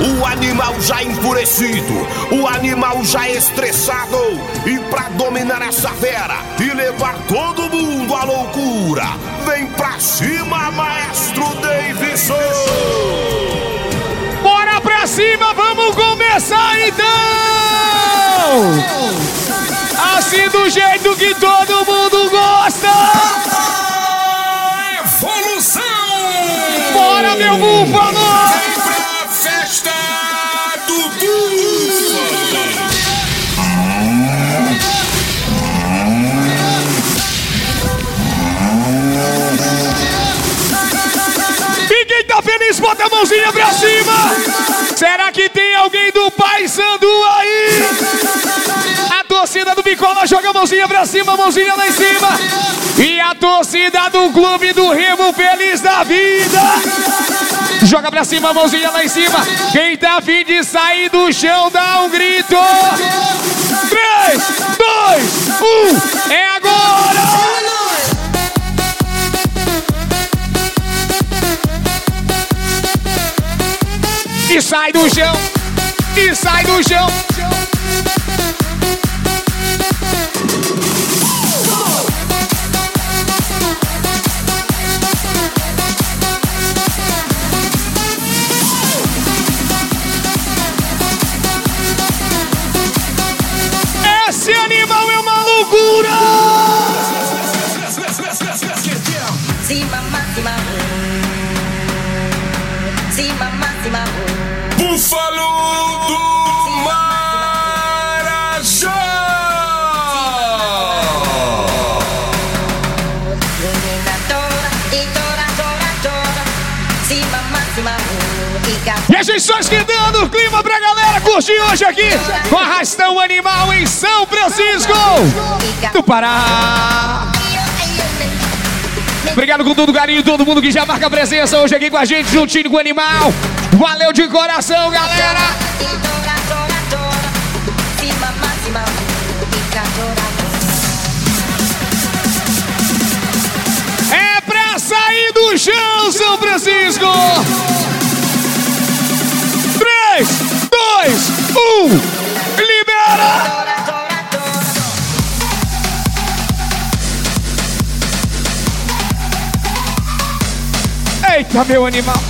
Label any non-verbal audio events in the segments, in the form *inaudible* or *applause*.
o animal já enfurecido, o animal já estressado. E pra dominar essa fera e levar todo mundo à loucura, vem pra cima, maestro Davidson! Bora pra cima, vamos começar então! Assim do jeito que todo mundo gosta! Evolução! Bora, meu! Vem pra festa do búfalo! E quem tá feliz, bota a mãozinha pra cima! Será que tem alguém do Pai Sandu aí? A torcida do Bicola joga a mãozinha pra cima, mãozinha lá em cima. E a torcida do Clube do Remo feliz da vida. Joga pra cima, mãozinha lá em cima. Quem tá afim de sair do chão, dá um grito. 3, 2, 1, é agora! E sai do chão, e sai do chão. Mamá. Búfalo Só esquentando o clima pra galera curtir hoje aqui com Arrastão Animal em São Francisco do Pará. Obrigado com todo carinho, todo mundo que já marca presença hoje aqui com a gente, juntinho com o Animal. Valeu de coração, galera! É pra sair do chão, São Francisco! 2, 1, libera! Eita, meu animal!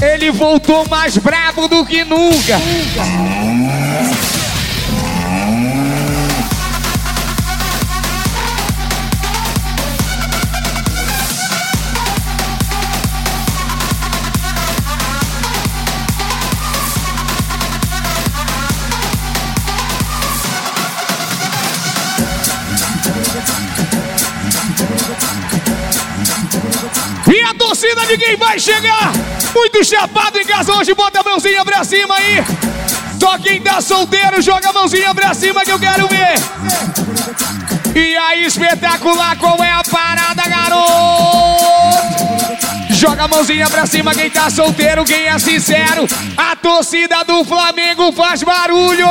Ele voltou mais brabo do que nunca! A torcida de quem vai chegar? Muito chapado em casa hoje, bota a mãozinha pra cima aí. Só quem tá solteiro, joga a mãozinha pra cima que eu quero ver. E aí, espetacular, qual é a parada, garoto? Joga a mãozinha pra cima quem tá solteiro, quem é sincero. A torcida do Flamengo faz barulho.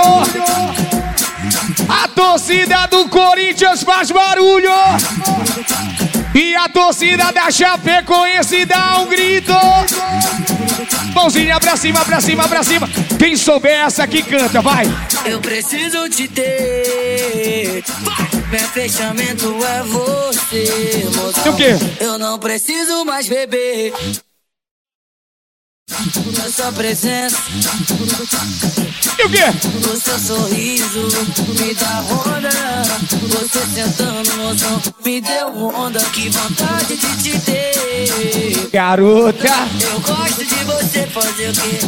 A torcida do Corinthians faz barulho. E a torcida da Chapecoense dá um grito. Mãozinha pra cima, pra cima, pra cima. Quem souber essa aqui canta, vai. Eu preciso te ter. Meu fechamento é você, moça. O quê? Eu não preciso mais beber. Sua presença, E o quê? o seu sorriso me dá onda. Você sentando no chão me deu onda. Que vontade de te ter. Garota. Eu gosto de você fazer o quê?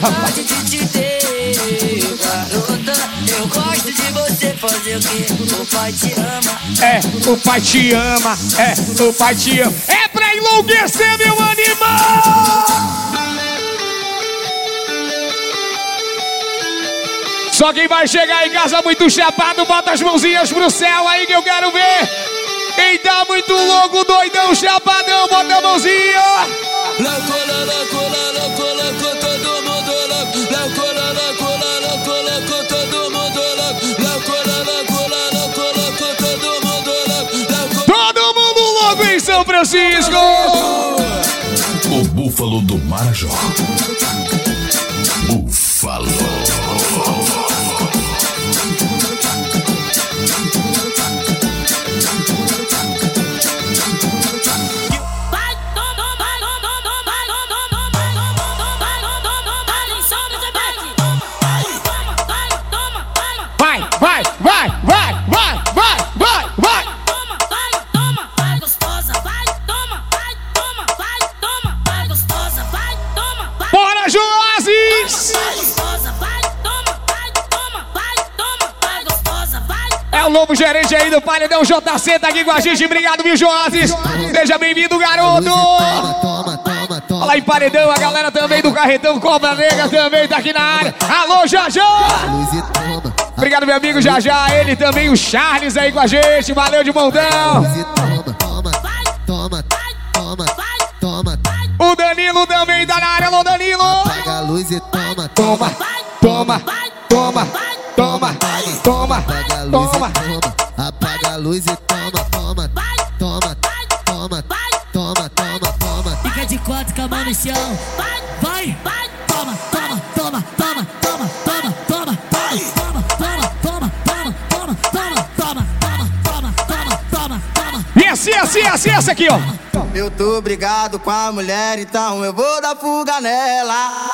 Rapaz. Vontade de te ter, garota. Eu gosto de você fazer o quê? O pai te ama. É, o pai te ama. É, o pai te ama. É pra enlouquecer, meu animal! Só quem vai chegar em casa muito chapado, bota as mãozinhas pro céu aí que eu quero ver. Quem tá muito louco, doidão, chapadão, bota a mãozinha. Louco, louco, louco, louco, todo mundo louco. Louco, louco, louco, louco, todo mundo louco. Louco, louco, louco, louco, todo mundo. Louco, Todo mundo louco em São Francisco. O Búfalo do Marajó. Búfalo. Paredão JC, tá aqui com a gente. Obrigado, viu, Joazes? Seja bem-vindo, garoto! Toma, toma, toma, toma. Fala aí, Paredão, a galera também do Carretão Cobra Negra também tá aqui na área. Alô, Jajá! Obrigado, meu amigo Jajá. Ele também, o Charles aí com a gente. Valeu de montão. O Danilo também tá na área. Alô, Danilo! Pega a luz e toma, Toma, toma, toma, toma, toma, Apaga toma. E. Apaga a luz e toma, toma, toma, toma, toma, toma, toma. Fica de quatro com a mão no chão. Vai, vai, toma, toma, toma, toma, toma, toma, toma, toma, toma, toma, toma, toma, toma, toma, toma, toma, toma, toma, toma. E esse, esse, esse, esse aqui, ó. Eu tô brigado com a mulher, então eu vou dar fuga nela.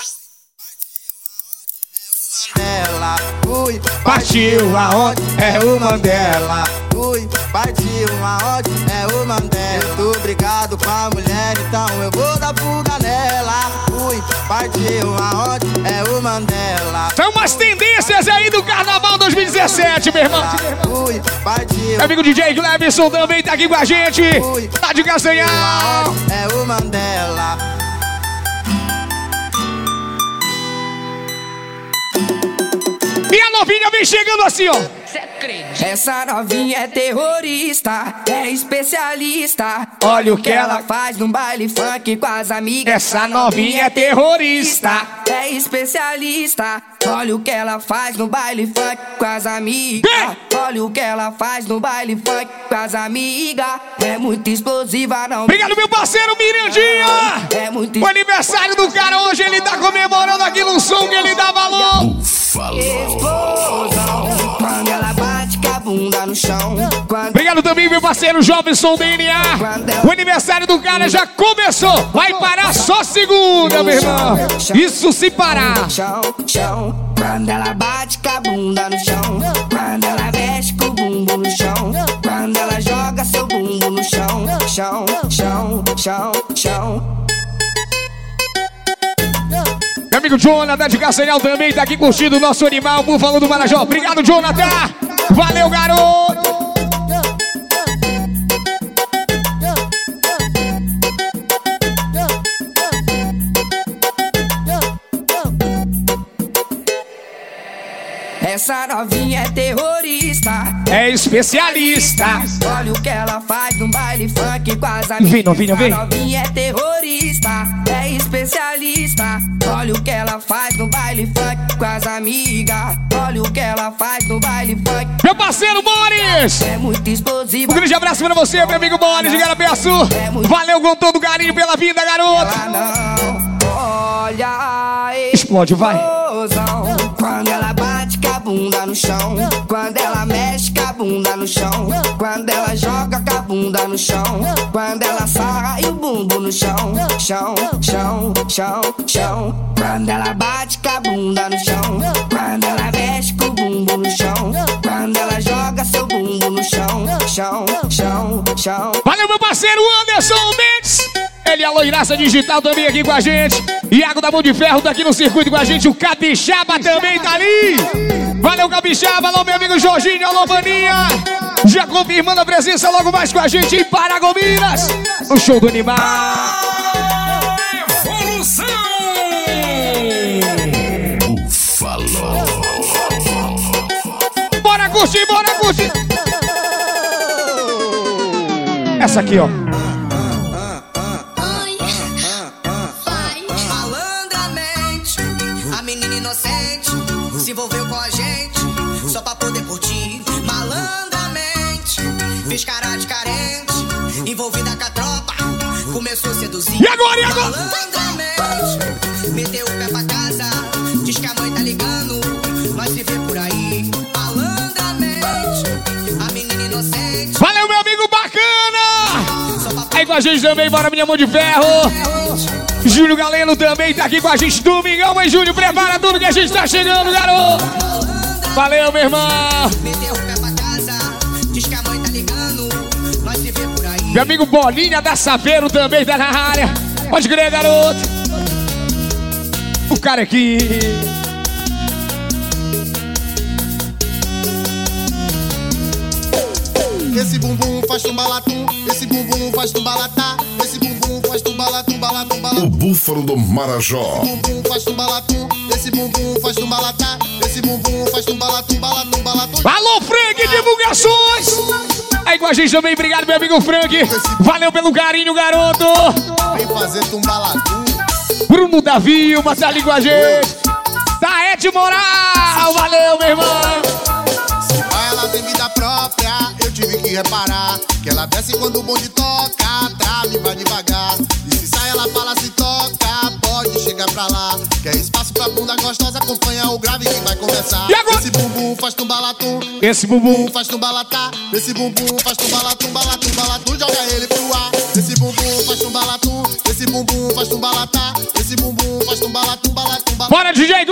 Ela, ui, Partiu aonde é o Mandela. ui, partiu aonde é o Mandela. Eu tô brigado com a mulher, então eu vou dar fuga nela. Ui, partiu aonde é o Mandela. São umas tendências aí do Carnaval 2017, meu irmão. Ui, partiu Meu amigo DJ Clebson também tá aqui com a gente. Tá de castanhal. aonde é o Mandela. Novinha vem chegando assim, ó. Essa novinha é terrorista, é especialista. Olha o que ela faz no baile funk com as amigas. Essa novinha é terrorista. É especialista. Olha o que ela faz no baile funk com as amigas. Olha o que ela faz no baile funk com as amigas. É muito explosiva, não. Obrigado, meu parceiro Mirandinha. É muito O aniversário do cara hoje, ele tá comemorando aqui no som que ele dá valor. Obrigado também, meu parceiro Jovem DNA. O aniversário do cara já começou. Vai parar só segunda, meu irmão. Isso se parar. Quando ela bate com a bunda no chão. Quando ela mexe com o bumbum no chão. Quando ela joga seu bumbum no chão. Chão, chão, chão, chão. Amigo Jonathan de Castanhal também tá aqui curtindo o nosso animal, Búfalo do Marajó. Obrigado, Jonathan. Valeu, garoto. Essa novinha é terrorista. É especialista. Olha o que ela faz no baile funk com as amigas. Vem, novinha, vem. Essa novinha é terrorista, especialista. Olha o que ela faz no baile funk com as amigas. Olha o que ela faz no baile funk. Meu parceiro Boris. É muito explosivo. Um grande abraço pra você, meu amigo Boris de Garapeçu. Valeu com todo carinho pela vida, garoto. Ela não olha Explode, vai. Quando ela bate bunda no chão. Quando ela mexe com a bunda no chão. Quando ela joga com a bunda no chão. Quando ela sarra e o bumbum no chão. Chão, chão, chão, chão. Quando ela bate com a bunda no chão. Quando ela mexe com o bumbum no chão. Quando ela joga seu bumbum no chão. Chão, chão, chão. Ele a loiraça digital também aqui com a gente. Iago da Mão de Ferro tá aqui no circuito com a gente. O Capixaba também tá ali. Valeu, Capixaba. Alô, meu amigo Jorginho. Alô, Maninha. Já confirmando a presença logo mais com a gente em Paragominas. O show do animal. Búfalo. Bora curtir, bora curtir. Essa aqui, ó. Fez cara de carente, envolvida com a tropa, Começou seduzindo. E agora, e agora? Meteu o pé pra casa. Diz que a mãe tá ligando. Se vê por aí. Malandramente, a menina inocente. Valeu, meu amigo bacana! Aí com a gente também, bora minha mão de ferro! Júlio Galeno também tá aqui com a gente, domingão, mas Júlio, prepara tudo que a gente tá chegando, garoto! Valeu, meu irmão! Meteu o pé pra casa. Diz que a mãe Meu amigo Bolinha da Saveiro também tá na área. Pode crer, garoto. O cara aqui. Esse bumbum faz tumbalatum, esse bumbum faz tumbalatá, esse bumbum faz tumbalatum, balatum, O balatum. búfalo do Marajó. bumbum faz tumbalatum, esse bumbum faz tumbalatá, esse bumbum faz tumbalatum, balatum, balatum. Alô, Frank Divulgações. Aí com a gente também, obrigado, meu amigo Frank. Valeu pelo carinho, garoto. Vem fazer tumbalatum. Bruno da Vilma tá ali com a gente. Da Ed Moral. Valeu, meu irmão. Se vai, ela tem vida própria. Que reparar que ela desce quando o bonde toca, trave, vai devagar. E se sai, ela fala se toca, pode chegar pra lá. Quer espaço pra bunda gostosa, acompanha o grave que vai. E agora? Esse bumbum faz tumbalatum, Esse bumbum. faz tumbalatá. Esse bumbum faz tumbalatum, balatum, balatum, joga ele pro ar. Esse bumbum faz tumbalatum, esse bumbum faz tumbalatá. Esse bumbum faz balatum, balatum. Bora, DJ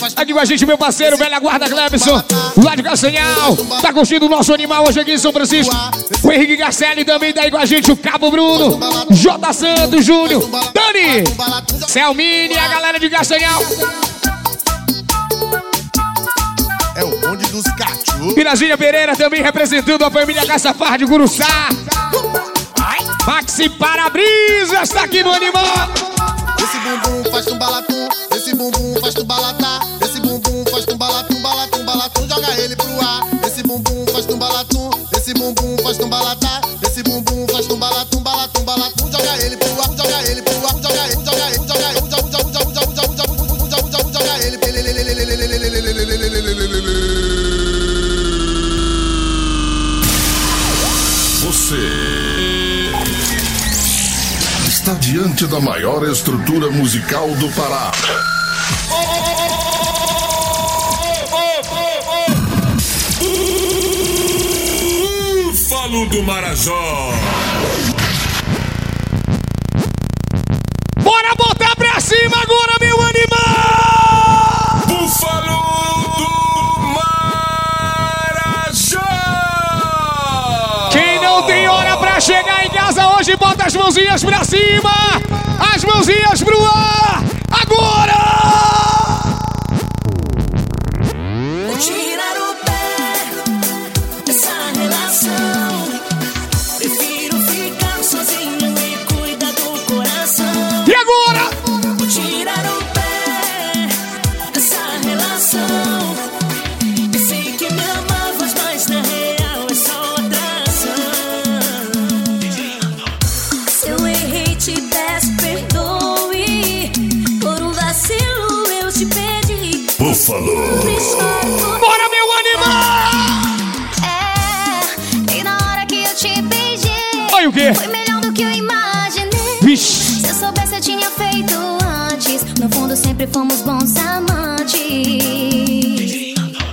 faz Aqui com a gente, meu parceiro, velha guarda Gleberson, lá de Castanhal. Tá curtindo o nosso animal hoje aqui em São Francisco. O Henrique Garcelli também tá aí com a gente, o Cabo Bruno, J. Santos, Júnior, Dani, Selmini e a galera de Castanhal. É o bonde dos cachorros. Pirazinha Pereira também representando a família Caçafar de Guruçá. Maxi Parabrisas tá aqui no animal bumbum faz tu balatum, esse bumbum faz tu balatar. Maior estrutura musical do Pará. Búfalo do Marajó. Bora botar pra cima agora, meu animal! Búfalo do Marajó. Quem não tem hora pra chegar em casa hoje, bota as mãozinhas pra cima! Foi melhor do que eu imaginei. Vixe! Se eu soubesse, eu tinha feito antes. No fundo, sempre fomos bons amantes.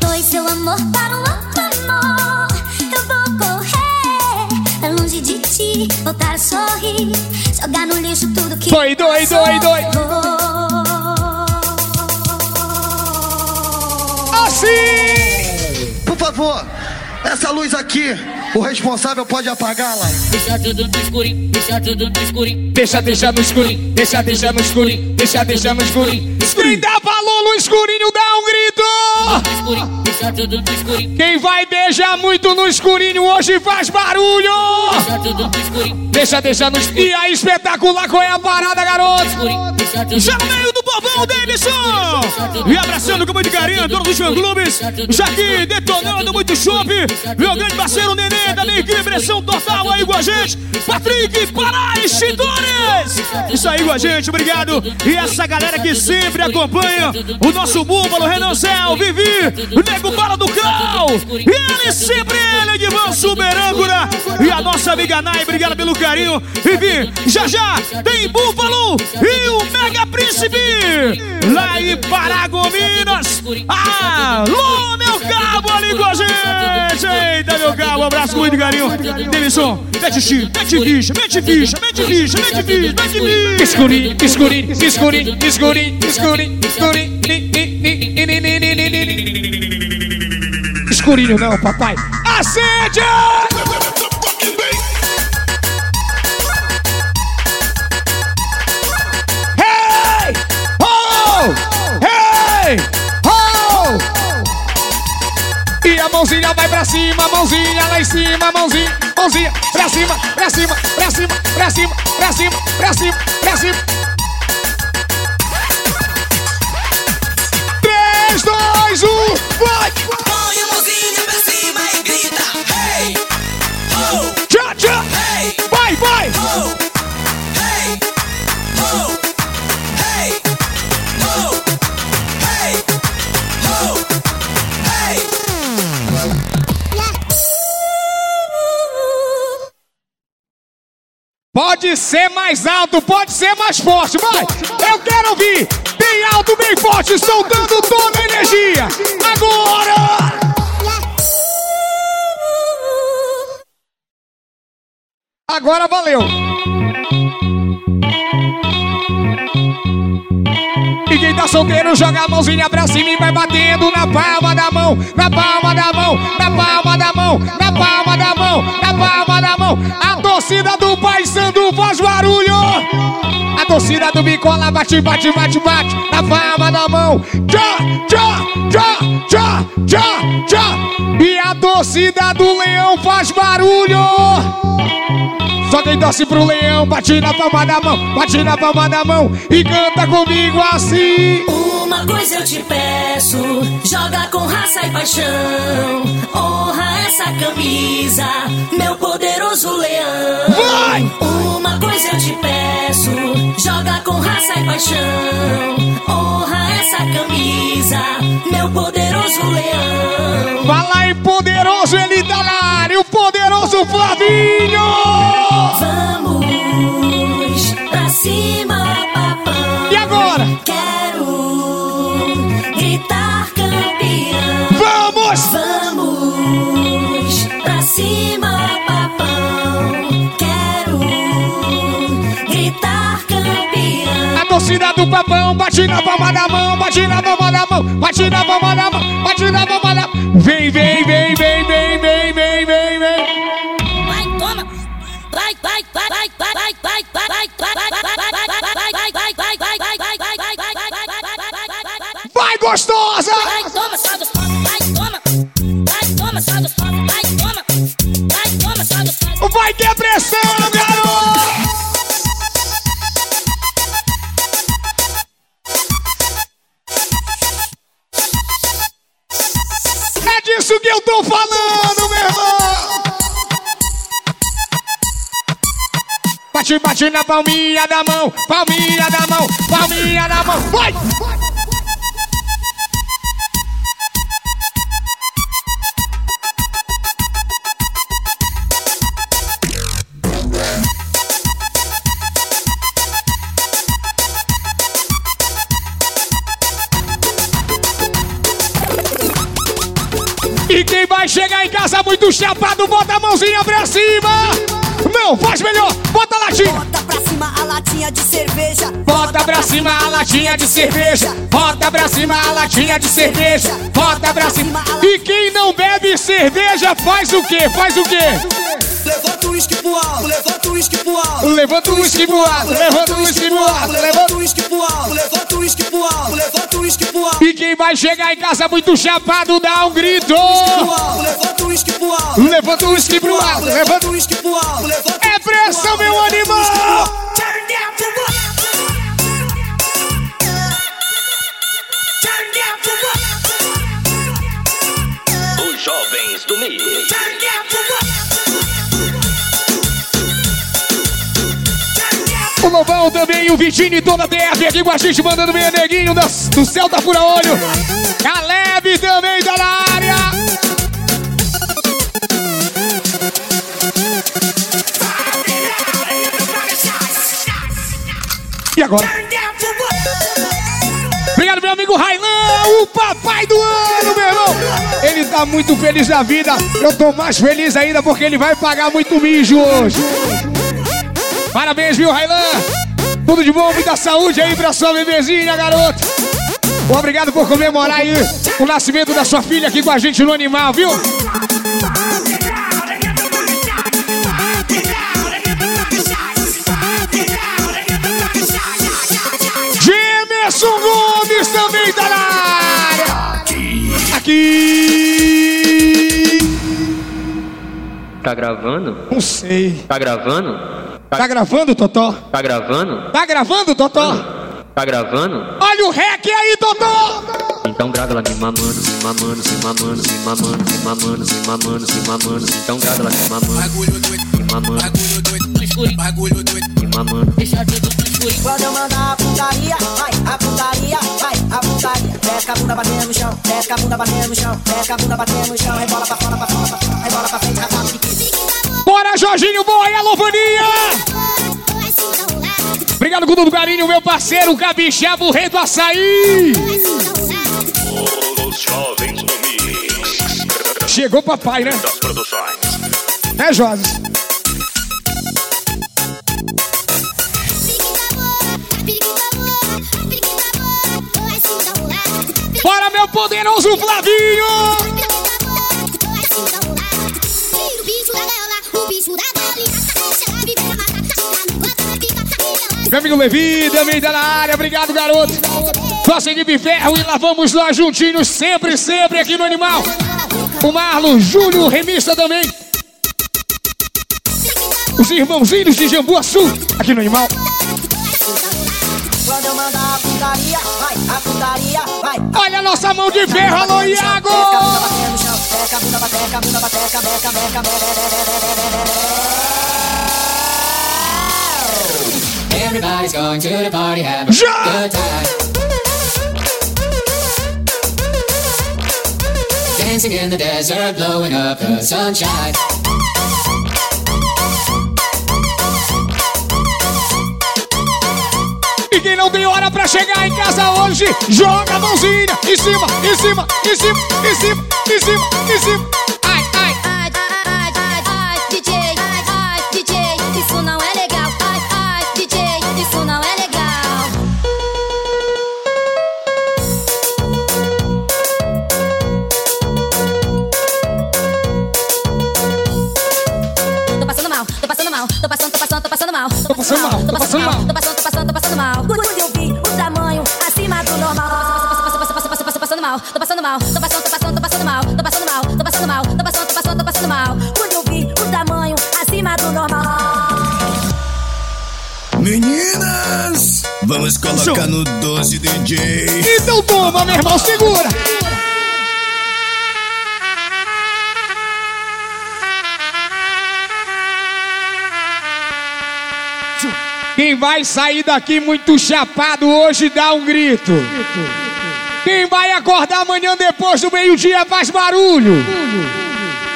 Dois, seu amor para um outro amor. Eu vou correr, é longe de ti. Voltar a sorrir, jogar no lixo tudo que. Doi, doi, doi, doi. Assim! Por favor, essa luz aqui, o responsável pode apagá-la. Deixa tudo no escurinho, deixa tudo no escurinho. Deixa, deixa no escurinho, deixa, deixa no escurinho, deixa, deixa no escurinho. Quem dá valor no escurinho, dá um grito! Escurinho, deixa tudo no escurinho. Quem vai beijar muito no escurinho hoje faz barulho! Deixa tudo no escurinho. Deixa, deixa no escurinho. E aí, espetacular, qual é a parada, garoto? escurinho, deixa tudo no meio Galvão Davidson! E abraçando com muito carinho todos os fã-clubes. Já aqui detonando muito chope. Meu grande parceiro Nenê, da equipe Pressão Total aí com a gente. Patrick Pará Extintores! Isso aí com a gente, obrigado. E essa galera que sempre acompanha o nosso búfalo, Renan Céu, Vivi, Nego Bala do Cal. E ele sempre, ele, Edvan Super âncora. E a nossa amiga Nai, obrigado pelo carinho. Vivi, já já tem Búfalo e o Mega Príncipe lá em Paragominas. Alô, meu cabo ali com a gente. Eita, meu cabo, um abraço muito carinho. Delisson, mete chip, mete bicha, mete bicha, mete bicha, mete bicha, mete bicha. Escurinho, escurinho, escurinho, escurinho, escurinho, escurinho. Escurinho não, papai. Acende! Pra cima, mãozinha lá em cima, mãozinha, mãozinha, pra cima, pra cima, pra cima, pra cima, pra cima, pra cima, pra cima. Três, dois, um, vai! Põe a mãozinha pra cima e grita Hey! Ho! Tchau, tchau! Hey! Vai, vai! Ho! Pode ser mais alto, pode ser mais forte, vai! Eu quero ouvir bem alto, bem forte, soltando toda a energia! Agora! Agora valeu! E quem tá solteiro joga a mãozinha pra cima e vai batendo na palma da mão, na palma da mão, na palma da mão, na palma da mão, na palma da mão. A torcida do Pai Sandu faz barulho. A torcida do Bicola bate, bate, bate, bate na palma da mão. Tchá, tchá, tchá, tchá, tchá, tchá. E a torcida do Leão faz barulho. Só quem torce pro leão, bate na palma da mão, bate na palma da mão e canta comigo assim. Uma coisa eu te peço, joga com raça e paixão. Honra essa camisa, meu poderoso leão. Vai! Uma coisa eu te peço, joga com raça e paixão. Honra essa camisa, meu poderoso leão. Fala aí, poderoso, ele tá na área, o poderoso Flavinho! Vamos pra cima, papão. E agora? Quero gritar campeão. Vamos! Vamos pra cima, papão. Quero gritar campeão. A torcida do papão bate na palma da mão, bate na palma da mão, bate na palma da mão, bate na palma da mão. Vem, vem, vem, vem, vem, vem, Vai, gostosa! Vai, toma, só vai, toma. Vai, toma, só gostosa, vai, toma. Vai, toma, só gostosa. Vai ter pressão, garoto! É disso que eu tô falando, Bate, bate na palminha da mão, palminha da mão, palminha da mão, vai! E quem vai chegar em casa muito chapado, bota a mãozinha pra cima! Não, faz melhor, bota a latinha! Bota pra cima a latinha de cerveja. Bota pra cima a latinha de cerveja. Bota pra cima a latinha de cerveja. Bota pra cima. E quem não bebe cerveja faz o quê? Faz o quê? Levanta o uísque pro alto, levanta o uísque pro alto. Levanta o uísque pro alto, levanta o uísque pro alto. Levanta o uísque pro alto, levanta o uísque pro alto. Levanta o uísque pro alto. E quem vai chegar em casa muito chapado dá um grito. Levanta o uísque pro alto, levanta o uísque pro alto. Levanta o uísque pro alto, levanta É pressão, meu animal. Turn down for what? jovens do mês. Lobão também, o Vitinho e toda a TF aqui com a gente, mandando bem, neguinho das- do céu da Fura Olho. Caleb também tá na área. E agora? Obrigado, meu amigo Railan, o papai do ano, meu irmão. Ele tá muito feliz da vida. Eu tô mais feliz ainda porque ele vai pagar muito mijo hoje. Parabéns, viu, Railan? Tudo de bom, muita saúde aí pra sua bebezinha, garoto. Obrigado por comemorar aí o nascimento da sua filha aqui com a gente no Animal, viu? Gemerson Gomes também tá na área. Aqui. Tá gravando? Não sei. Tá gravando? Tá gravando, Totó? Tá gravando? Tá gravando, Totó? Tá gravando? Olha o rec aí, Totó! Então grava ela me mamando, me mamando, me mamando, me mamando, me mamando, me mamando, me mamando. Então grava ela me mamando. Me mamando. Bagulho doido. Me mamando. Quando eu mandar a putaria, vai, a putaria, vai, a putaria. Desce a bunda batendo no chão, desce a bunda batendo no chão, desce a bunda batendo no chão, rebola pra fora, pra fora, pra fora, rebola pra frente, rasgado de pique. Jorginho Boy, alô, Vaninha! Obrigado com todo o carinho, meu parceiro, Cabixaba, o rei do açaí! Os jovens do Mix. Chegou papai, né? Das produções. É, Joses? Bora, meu poderoso Flavinho! Meu amigo Levi, também tá na área, obrigado, garoto. Nossa equipe ferro e lá vamos nós juntinhos, sempre, sempre aqui no Animal. O Marlon, Júlio, remista também. Os irmãozinhos de Jambuaçu, aqui no Animal. Quando eu mandar a putaria, vai, a putaria, vai. Olha a nossa mão de ferro, alô, Iago! Bunda bateca, bunda, bateca, beca, beca, Everybody's going to the party, have a Ja! good time. Dancing in the desert, blowing up the sunshine. E quem não tem hora pra chegar em casa hoje, joga a mãozinha em cima, em cima, em cima, em cima, em cima, em cima. Ai, ai. Passando mal, tô passando, tô passando, tô passando mal, tô passando mal, tô passando mal, tô passando, tô passando, tô passando mal. Quando eu vi o tamanho acima do normal. Meninas, vamos colocar no 12 DJ. Então toma, meu irmão, segura. Quem vai sair daqui muito chapado hoje dá um grito. Quem vai acordar amanhã depois do meio-dia faz barulho.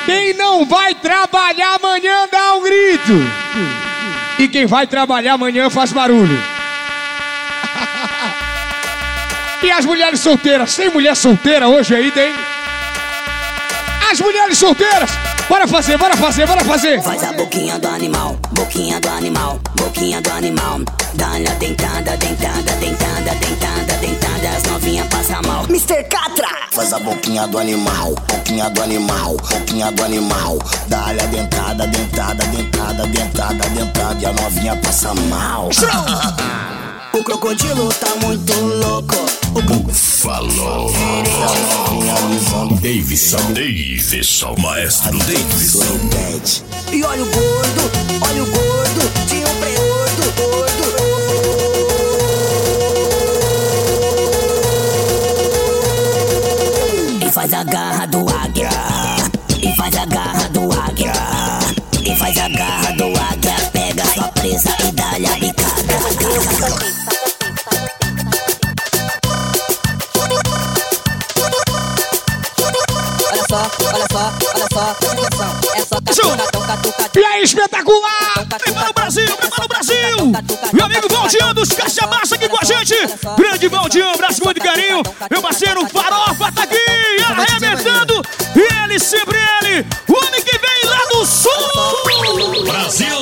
Quem não vai trabalhar amanhã dá um grito. E quem vai trabalhar amanhã faz barulho. *laughs* E as mulheres solteiras? Tem mulher solteira hoje aí, tem? As mulheres solteiras! Bora fazer, bora fazer, bora fazer! Faz a boquinha do animal, boquinha do animal, boquinha do animal. Dá-lhe a dentada, dentada, dentada, dentada, dentada. As novinhas passam mal. Mr. Catra! Faz a boquinha do animal, boquinha do animal, boquinha do animal. Dá-lhe a dentada, dentada, dentada, dentada, dentada. E a novinha passa mal. O crocodilo tá muito louco. O buco Falou. Davidson. Davidson. Maestro Davidson. E olha o gordo, olha o gordo. faz a garra do águia. E faz a garra do águia. E faz a garra do águia. Pega sua presa e dá-lhe a bicada. olha só, olha só, olha só, É só catuca, catuca, E aí, espetacular! Prepara o Brasil, prepara o Brasil! Meu amigo Valdian dos Caixa Massa aqui com a gente! Grande Valdian, abraço muito carinho! Meu parceiro Farofa tá aqui! Arrebentando! E ele, sempre ele, o homem que vem lá do Sul! Brasil!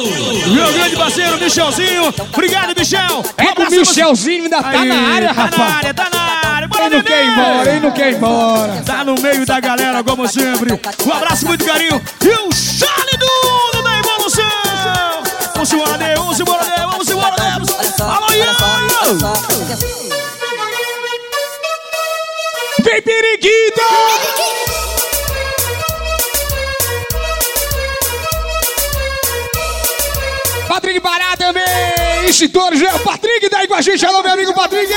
Meu grande parceiro, Michelzinho! Obrigado, Michel! É o Michelzinho ainda tá Aí, na área, Tá na rapaz. área, tá na área! Bora, Ele não quer ir embora, ele não quer ir embora. Tá no meio da galera, como sempre. Um abraço, muito carinho. E o Charlie Duno da Evolução. Vamos Ney, vamos embora, Vem, periquita! Patrick Pará também. Extintores, é o Patrick tá aí com a gente. Alô, meu amigo Patrick.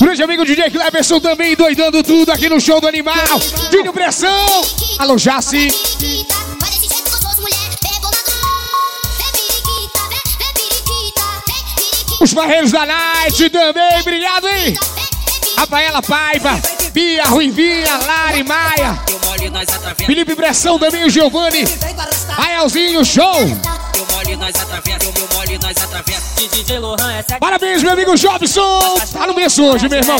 Grande amigo DJ Cleverson também doidando tudo aqui no show do animal. Dinho Pressão. Alô, Jaci. Os barreiros da Night também, obrigado, hein? Rafaela Paiva, Bia Ruivinha, Lari Maia. Felipe Pressão também, Giovanni, Raelzinho, show! Parabéns, meu amigo Jobson! Tá no berço hoje, meu irmão.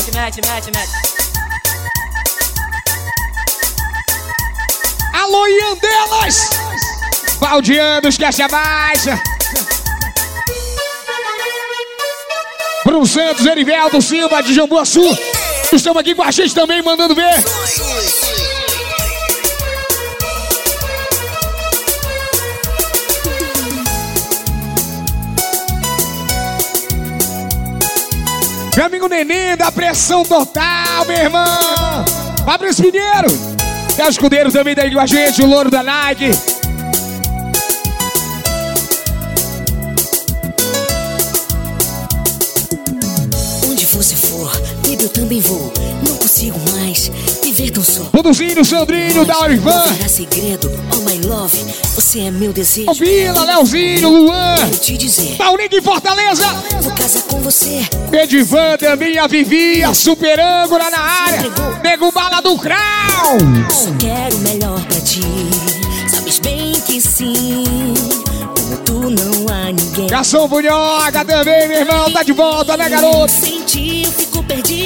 Alô, Ian delas! Valdianos, Caixa Baixa. Bruno Santos, Eriveldo Silva, de Jambuaçu. Estamos aqui com a gente também, mandando ver. Meu amigo Neném, da pressão total, meu irmão. Fabrício Pinheiro. É o escudeiro também daí com a gente, o louro da Nike. Também vou. Não consigo mais viver tão só. Produzindo, Sandrinho, da Orivan. Não terá segredo, oh my love, você é meu desejo. Vila, Leozinho, Luan. Quero te dizer, Paulinho em Fortaleza. vou casar com você. Edivan também, a Vivi, a Super Ângora na área. Nego Bala do Crau. Só quero o melhor pra ti. Sabes bem que sim. Como tu não há ninguém. Garçom Bunhoca também, meu irmão. Tá de volta, né, garoto? Sem ti eu fico perdido.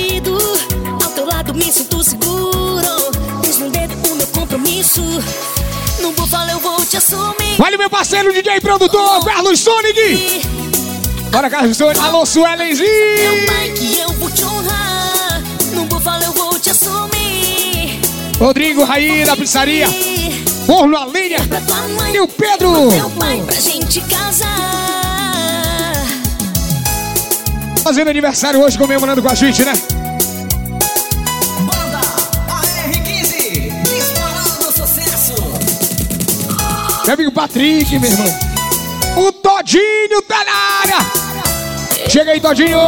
Lado me sinto seguro. Responder o meu compromisso. No búfalo eu vou te assumir. Olha o meu parceiro DJ produtor, Carlos Sonic. Bora, Carlos Sonic. Alô, Suelenzinho. Meu pai que eu vou te honrar. No búfalo eu vou te assumir. Rodrigo Raí da pizzaria. Forno a linha. E o Pedro. Meu pai pra gente casar. Fazendo aniversário hoje, comemorando com a gente, né? Meu amigo Patrick, meu irmão. O Todinho tá na área. Chega aí, Todinho.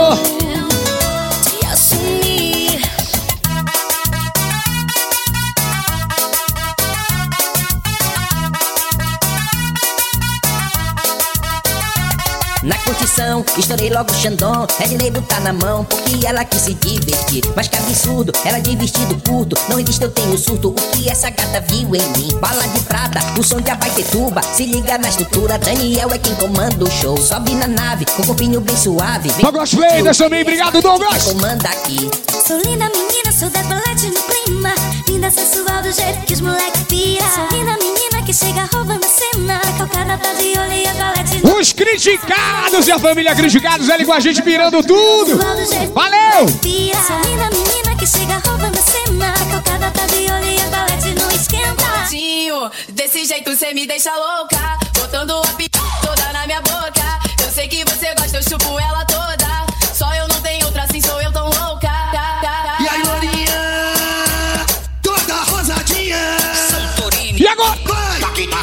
Curtição, estourei logo o Xandão. Ednei botar na mão, porque ela quis se divertir. Mas que absurdo, ela de vestido curto. Não existe, eu tenho surto. O que essa gata viu em mim? Bala de prata, o som de Abaitetuba. Se liga na estrutura, Daniel é quem comanda o show. Sobe na nave, com o corpinho bem suave. Vem Douglas Fleitas também, obrigado, Douglas. comanda aqui. Sou linda menina, sou decolete no clima Linda sensual do jeito que os moleque pira Sou linda menina que chega roubando a cena Calcada tá de olho e a colete Os criticados e a família criticados ali com a gente pirando tudo. Valeu! Sou linda menina que chega roubando a cena Calcada tá de olho e a colete não esquenta Tinho, desse jeito cê me deixa louca. Botando a p toda na minha boca. Eu sei que você gosta, eu chupo ela toda.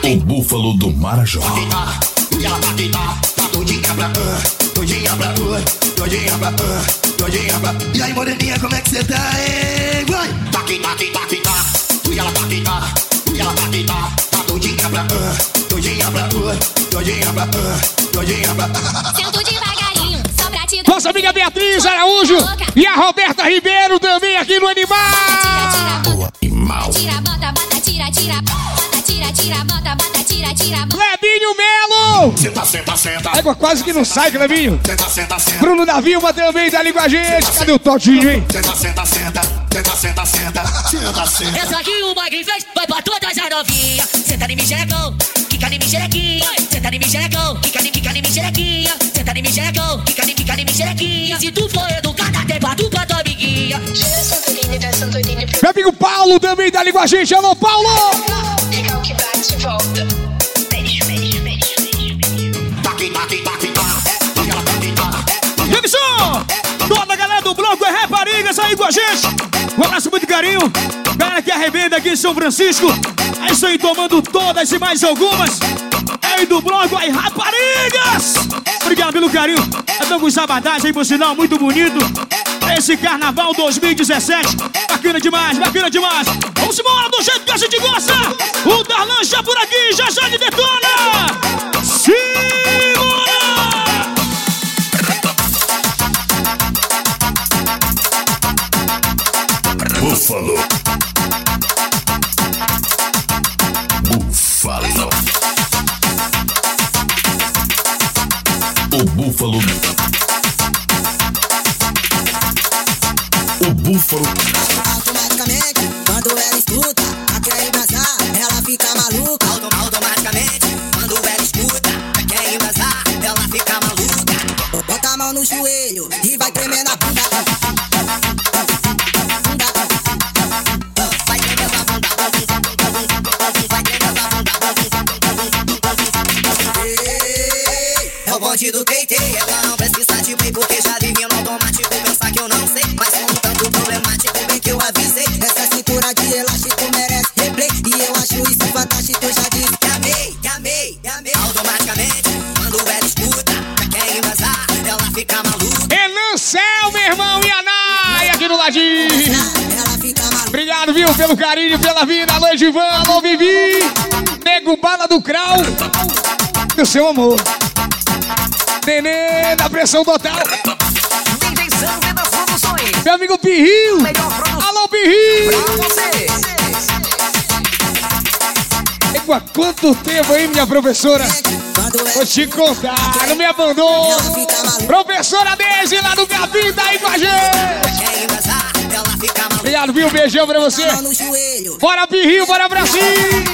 O búfalo do Marajó. E aí, moreninha, como é que você tá, hein? Vai! Taqui, taqui, taqui, tá. Fui ela, tá. E ela, taqui, tá. tá. Tá doidinha pra ah, doidinha pra ah, doidinha pra ah, doidinha pra *laughs* ah. Devagarinho, só pra te Nossa amiga Beatriz Araújo e a Roberta Ribeiro também aqui no Animal. Tira, tira, tira, bota, bota, tira, tira, bota tira, tira, bota, bota, tira, tira, bota. Clebinho Melo! Senta, senta, senta. Égua quase que não sai, Clebinho. Senta, senta, senta. Bruno da Vilma também tá ali com a gente. Cadê o Todinho, hein? Senta, senta, senta. Senta, senta, senta. Senta, senta. Essa aqui o Magrinho fez, vai pra todas as novinhas. Senta em mim, xerecão, quica em mim, xerequinha. Senta em mim, xerecão, quica mim, quica em mim, xerequinha. Senta quica quica mim, xerequinha. Se tu for educada, tem pra tu, pra tua amiguinha. Gira Santorini, desce Santorini, Meu amigo Paulo também tá ali com a gente. Alô, Paulo! Raparigas aí com a gente. Um abraço muito carinho. Galera que arrebenta aqui em São Francisco. É isso aí, tomando todas e mais algumas. É aí do bloco aí, raparigas! Obrigado pelo carinho. Estão com os abadás aí, por sinal, muito bonito. Esse Carnaval 2017. Bacana demais, bacana demais. Vamos embora do jeito que a gente gosta. O Darlan já por aqui, já já de detona. Segura! Búfalo. Búfalo. O búfalo. O búfalo. Do Crau. Do seu amor. Nenê da pressão total. Meu amigo Pirril. Alô, Pirril. Égua, quanto tempo, hein, minha professora? Vou te contar, não me abandono. Professora Deise lá do Gabi, tá aí com a gente. Obrigado, viu? Beijão pra você. Bora, Pirril, bora pra cima.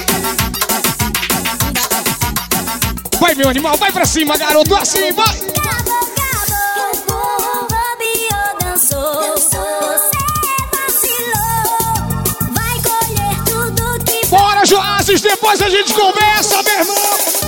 Vai, meu animal, vai pra cima, garoto, assim, vai! Bora, Joás, depois a gente começa, meu irmão!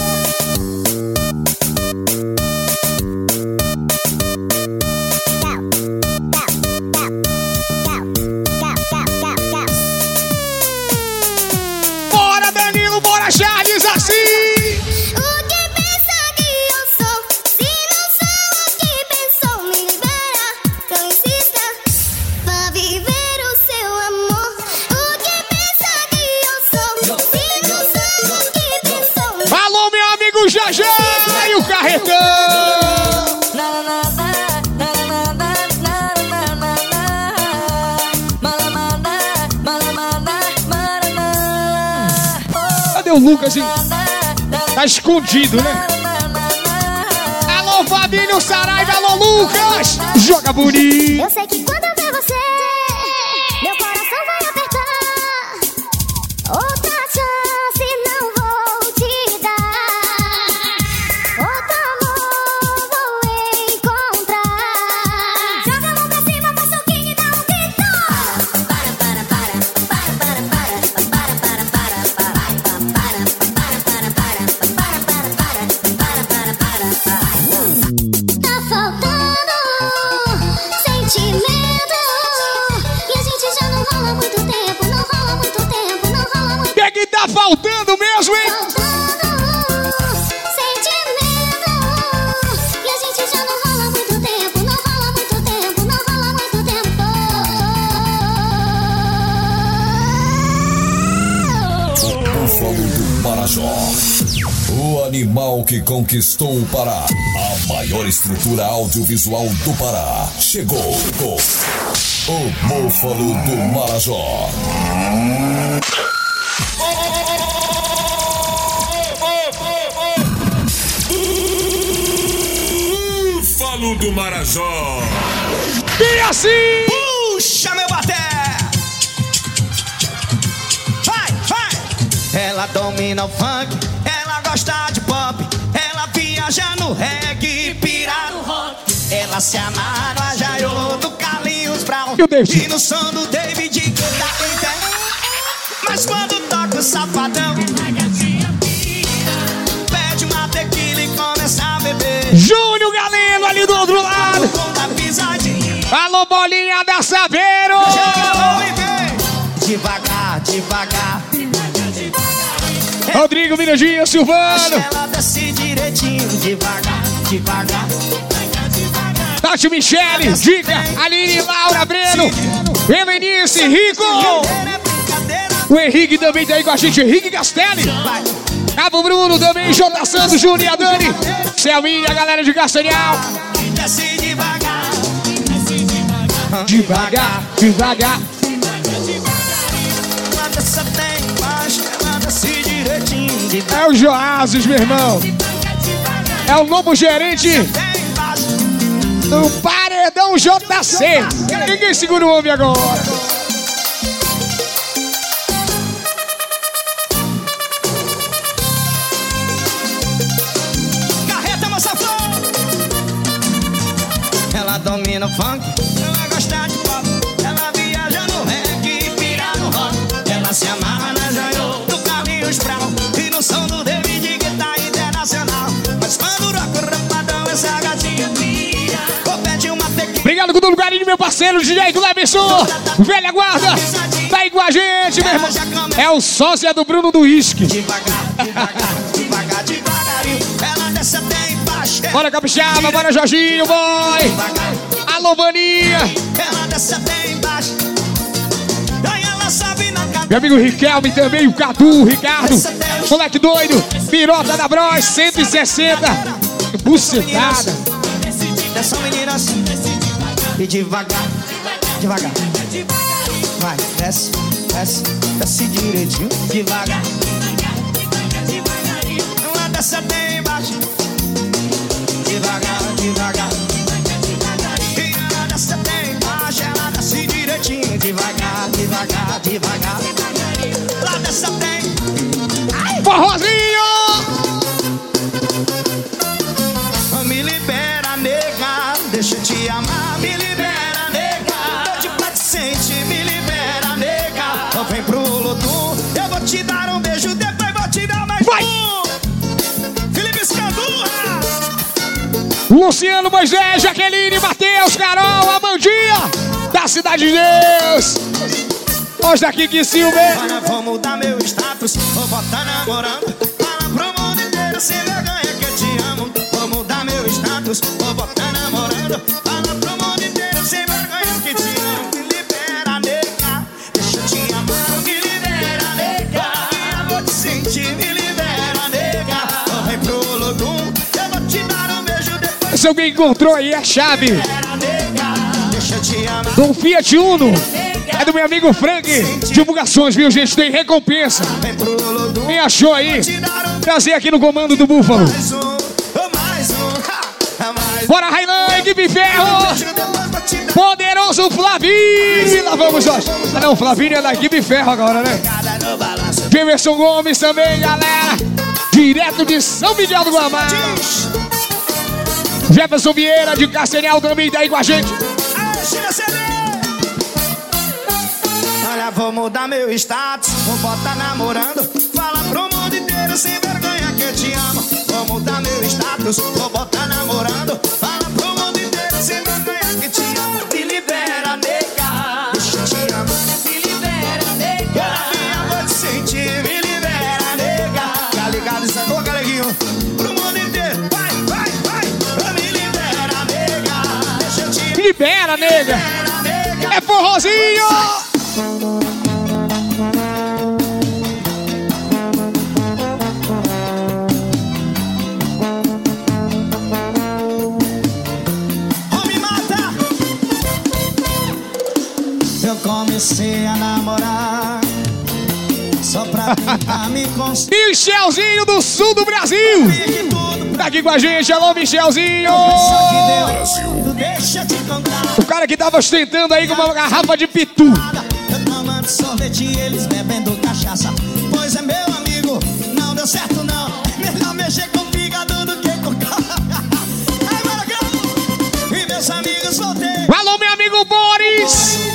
Lucas, hein? Tá escondido, né? Alô, Fabinho Saraiva, alô, Lucas. Joga bonito. Eu sei que quando que conquistou o Pará. A maior estrutura audiovisual do Pará. Chegou. O Búfalo do Marajó. Búfalo do Marajó. E assim! Puxa, meu baté! Vai, vai! Ela domina o funk, ela gosta de pop, viaja no reggae, pira no rock. Ela se amarra no ajaiô do Carlinhos Brown E e no som do David Guetta até. Mas quando toca o safadão, pede uma tequila e começa a beber. Júnior Galeno ali do outro lado. Alô, bolinha da Saveiro! Devagar, devagar. Rodrigo Mirandinha Silvano. Ela desce direitinho, devagar, devagar. Tati Michele, Dica, Aline, Laura, Breno, Helenice, Rico. O Henrique também tá aí com a gente, Henrique Castelli. Cabo Bruno também, Jota Santos, Júnior e a Dani. Selminha, a galera de Castanhal. Desce devagar. Devagar, devagar. É o Joases, meu irmão. É o novo gerente do Paredão JC. Ninguém segura o homem agora. Parceiro, DJ do Leverson. Velha guarda, tá aí com a gente, meu irmão. É o sósia do Bruno do Whisky. Bora, Capixaba, bora, Jorginho, boy. Alô, Vaninha. Meu amigo Riquelme também, o Cadu, o Ricardo. Moleque doido, pirota da Bros, 160. Bucetada. Dessa menina assim. E devagar, devagar. Vai, desce, desce, desce direitinho. Devagar. Ela desce até embaixo. Devagar, devagar. E ela desce até embaixo, ela desce direitinho. Devagar, devagar, devagar. Ela desce até Forrozinho! Luciano Moisés, Jaqueline, Matheus, Carol, Amandinha, da Cidade de Deus. Hoje daqui que Silva. Vou mudar meu status, vou botar namorando. Fala pro mundo inteiro, sem vergonha que eu te amo. Vou mudar meu status, vou botar namorando. Se alguém encontrou aí a chave do Fiat Uno, é do meu amigo Frank. Divulgações, viu, gente? Tem recompensa. Quem achou aí? Trazer aqui no comando do Búfalo. Bora, Railan, equipe ferro! Poderoso Flavinho! Lá vamos nós. Ah, não, Flavinho é da equipe ferro agora, né? Gemerson Gomes também, galera. Direto de São Miguel do Guamá. Jefferson Vieira de Castanhal também tá aí com a gente. Olha, vou mudar meu status, vou botar namorando. Fala pro mundo inteiro sem vergonha que eu te amo. Vou mudar meu status, vou botar namorando. Fala Libera, nega. É forrozinho! Eu comecei a namorar Só pra tentar me consertar. *laughs* Michelzinho do sul do Brasil. Tá aqui com a gente, alô Michelzinho. Deixa eu te contar. Tava ostentando aí com uma garrafa de pitu. Eu tomando sorvete e eles bebendo cachaça. Pois é, meu amigo, não deu certo não. É melhor mexer com fígado do que com. *laughs* Ai, Maracão! E meus amigos voltei. Alô, meu amigo Boris.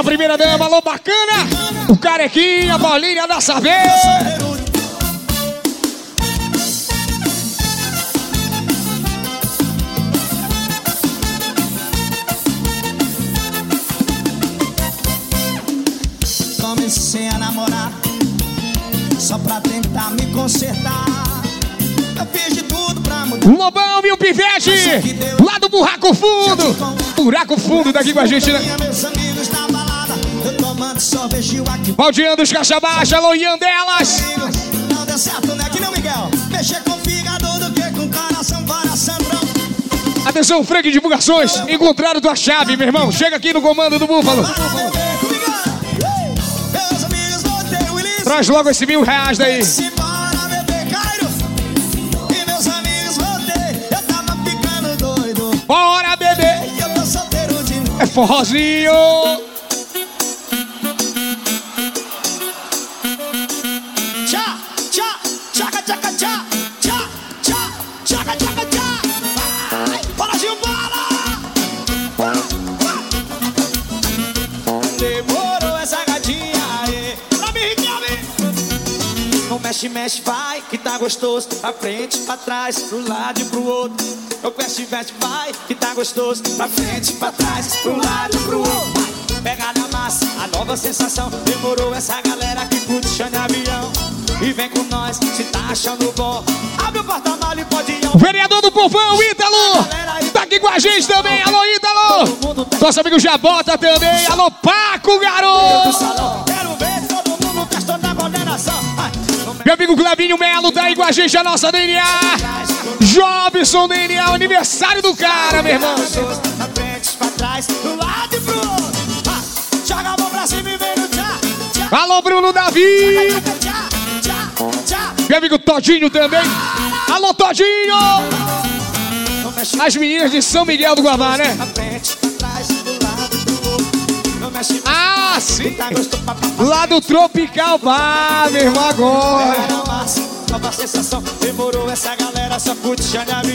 A primeira dama, alô bacana. O Carequinha, a Paulinha da Saber. Comecei a namorar Só pra tentar me consertar Eu fiz de tudo pra mudar Lobão e o Pivete, lá do Buraco Fundo. Buraco Fundo daqui com a gente, né? Tomando sorvete aqui Valdiano dos Caixa Baixa, alô Ian delas. Não deu certo, né? Que não, Miguel Mexer com fígado do que com coração Para Sandrão Atenção, Frank Divulgações. Encontraram tua chave, meu irmão. Chega aqui no comando do Búfalo. Traz logo esse mil reais daí. Se para beber, Cairo mexe, mexe, vai, que tá gostoso. Pra frente, pra trás, pro lado e pro outro. Eu mexe, mexe, vai, que tá gostoso. Pra frente, pra trás, pro lado e pro outro. Pega na massa, a nova sensação. Demorou essa galera que curte chão de avião. E vem com nós, se tá achando bom. Abre o porta-malas e pode ir. O vereador do povão, Ítalo. Tá aqui com a gente também. Alô, Ítalo. Nosso amigo Jabota também. Alô, Paco, garoto. Meu amigo Clebinho Melo tá aí com a gente, a nossa DNA. Jobson DNA, aniversário do cara, meu irmão. Pra frente, pra trás, do lado e pro outro. Ah, Joga a mão pra cima e vem no tchá, tchá, Alô, Bruno Davi. Meu amigo Todinho também. Alô, Todinho. As meninas de São Miguel do Guamá, né? Frente, pra trás, do lado pro outro. Não mexe, mexe, sim. gostoso, pá, pá, pá. Lá do Tropical Bar, meu irmão, agora. Nova sensação. Demorou essa galera, só curte.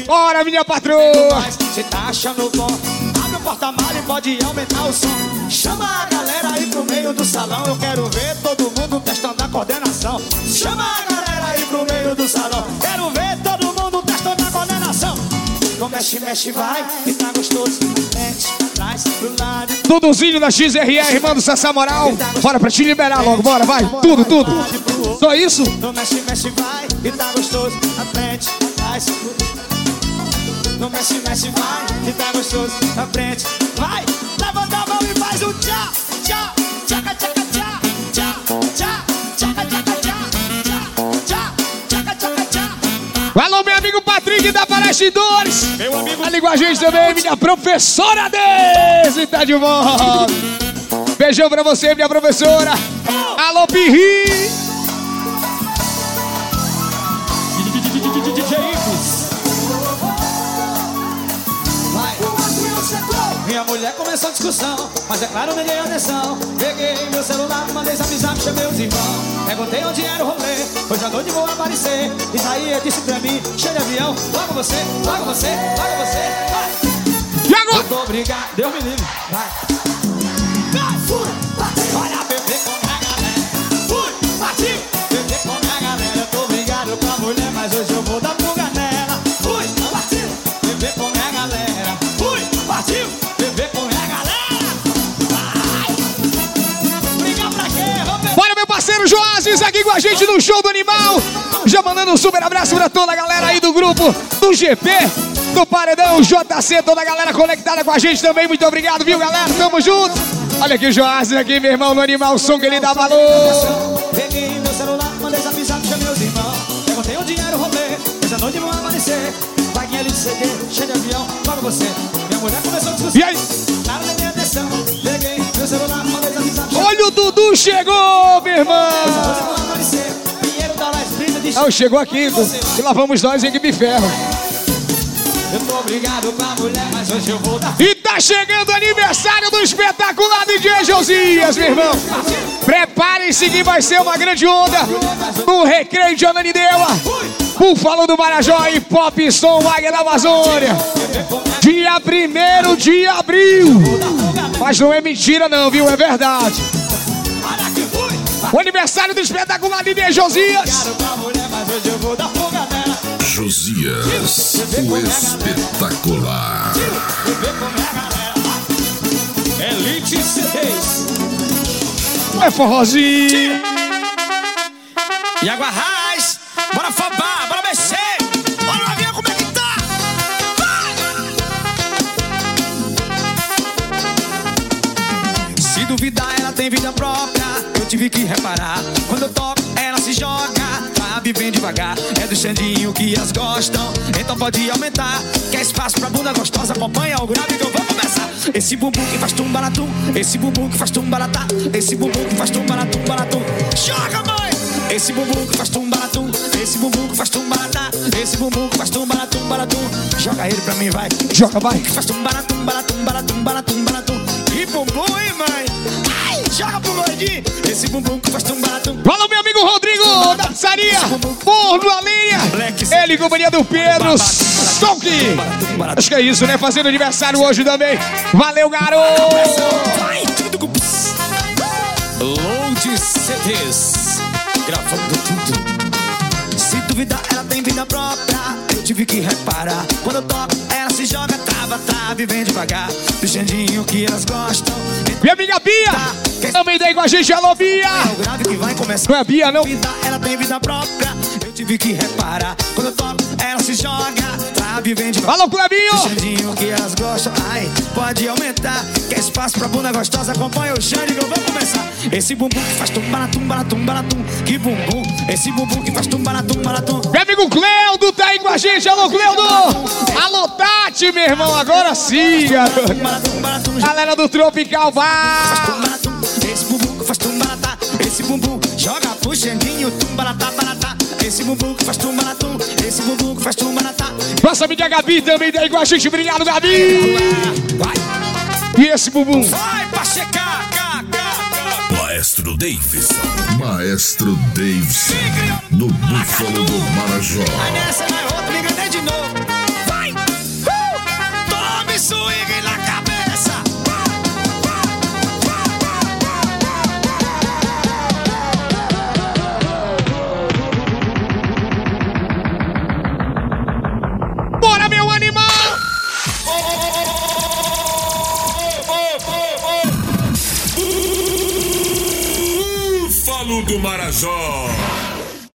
Bora, minha patroa. Cê tá achando bom? Abre o porta-malas e pode aumentar o som. Chama a galera aí pro meio do salão. Eu quero ver todo mundo testando a coordenação. Chama a galera aí pro meio do salão. Quero ver todo mundo testando a coordenação. Então mexe, mexe, vai, que tá gostoso. Mete e Duduzinho da XRR, mano, Sassá Moral. Bora pra te liberar logo, bora, vai. Tudo, tudo. e. Só isso? Então mexe, mexe, vai, que tá gostoso. Na frente, atrás, não mexe, mexe, vai, que tá gostoso. Na frente, vai, levanta a mão e faz o tchá, tchá, tchaca, tchaca, tchá, tchá, tchá, tchaca, tchaca, tchá, tchá, tchá, tchaca, tchaca, tchá. Alô, meu amigo Patrick da Meu amigo Ali com a gente também, minha professora Deise tá de volta. Beijão pra você, minha professora. Alô, Pirri. Mulher começou a discussão, mas é claro, me dei atenção. Peguei meu celular, mandei zap zap, chamei os irmãos. Perguntei onde era o rolê, hoje à noite vou aparecer. Isaías disse pra mim, cheio de avião, logo você, logo você, logo você. Vai. E agora? Eu tô obrigado, Deus me livre. Vai. Vai, fui, a gente no Show do Animal. Já mandando um super abraço pra toda a galera aí do grupo do GP, do Paredão, JC, toda a galera conectada com a gente também. Muito obrigado, viu, galera? Tamo junto. Olha aqui o Joasis aqui, meu irmão, no Animal, o som que ele dá valor. Peguei meu celular, mandei zap Essa noite vão amanhecer. Vaguinha de CD, cheio de avião, logo você. Minha mulher começou a discussão. E aí? Nada nem atenção. Peguei meu celular, mandei desavisar. Olha o Dudu chegou, meu irmão! Ah, chegou aqui, e lá vamos nós em equipe ferro. Eu tô obrigado com a mulher, mas hoje eu vou dar. E tá chegando o aniversário do espetacular DJ Josias, meu irmão. Preparem-se que vai ser uma grande onda no Recreio de Ananindeua. Búfalo do Marajó e Pop Som Águia da Amazônia. Dia 1 de abril. Mas não é mentira não, viu? É verdade. O aniversário do espetacular DJ Josias. Josias, o espetacular. Elite CDs. É forrozinho. E água raiz. Bora fabar, bora mexer. Bora lá ver como é que tá. Vai! Se duvidar, ela tem vida própria. Tive que reparar. Quando eu toco, ela se joga. Sabe, vem devagar. É do Xandinho que elas gostam. Então pode aumentar. Quer espaço pra bunda gostosa? Acompanha o grave que eu vou começar. Esse bumbum que faz tumbaratum. Esse bumbum que faz tumbaratá. Esse bumbum que faz tumbaratum, baratum. Joga, mãe! Esse bumbum que faz tumbaratum. Esse bumbum que faz tumbaratá. Esse bumbum que faz tumbaratum, baratum. Joga ele pra mim, vai. Joga, vai. Que faz tumbaratum, baratum, baratum, baratum, baratum. Que bumbum, hein, mãe? Joga pro gordinho. Esse bumbum que faz tumbaratum. Fala, meu amigo Rodrigo da pizzaria. Forno a linha. Ele, companhia do Pedro. Stonk. Acho que é isso, né? Fazendo aniversário hoje também. Valeu, garoto. Load CDs. Gravando tudo. Se duvidar, ela tem vida própria. Eu tive que reparar. Quando eu toco, ela se joga, trava, trava e vem devagar. Do Xandinho que elas gostam. Minha amiga Bia. Também daí com a gente, alô, Bia. É o grave que vai começar. Não é Bia, não? Vida, ela tem vida própria. Eu tive que reparar. Quando eu toco, ela se joga, e vem devagar. Alô, Clebinho. Xandinho que elas gostam. Ai, pode aumentar. Quer espaço pra bunda gostosa? Acompanha o Xande que eu vou começar. Esse bumbum que faz tumbaratum, baratum, baratum. Que bumbum. Esse bumbum que faz tumbaratum, baratum. Meu amigo Cleudo tá aí com a gente. Alô, Cleudo. Alô, Tati, meu irmão. Agora sim, garoto. Galera do Tropical Bar. Esse bumbum que faz tumbaratá. Esse bumbum joga pro Xandinho, tumbaratá, baratá. Esse bumbum que faz tumbaratum. Esse bumbum que faz tumbaratá. Nossa amiga Gabi também daí com a gente. Obrigado, Gabi. E esse bumbum? Vai pra checar, cá, cá, Maestro Davis. Maestro Davis. No Búfalo do Marajó. Nessa é outra, Do Marajó.